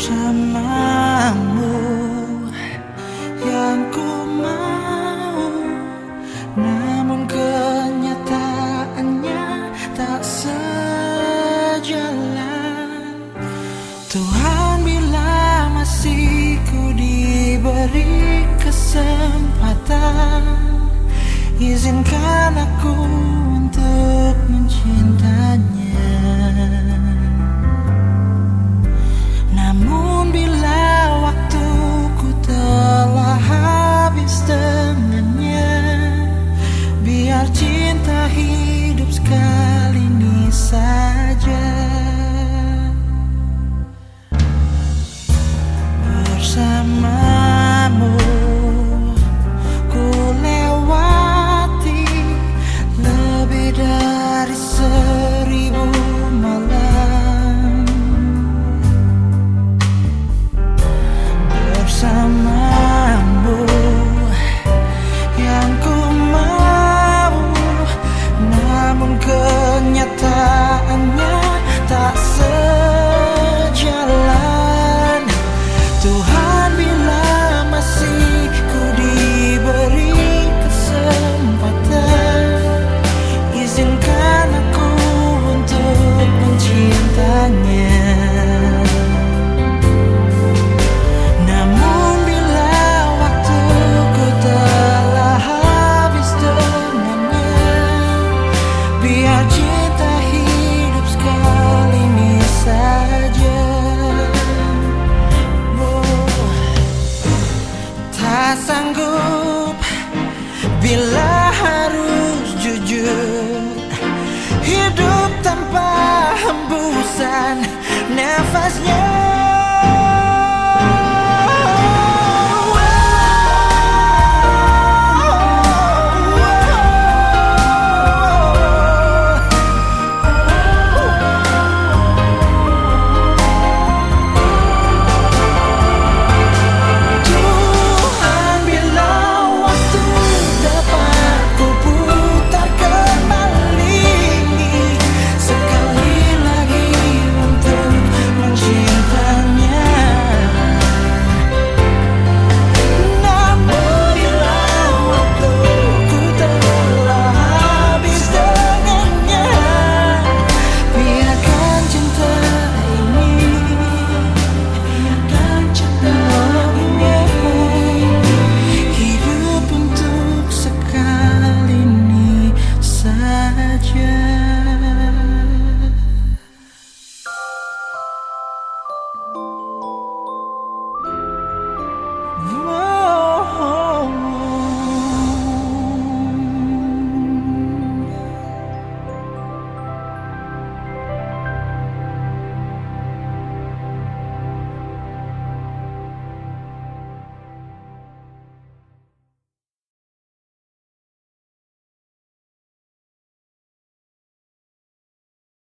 bersamamu. Yang ku mau. Namun kenyataannya tak sejalan. Tuhan bila masih ku diberi kesempatan izinkan aku untuk mencintanya kali ini saya Never. nefasnya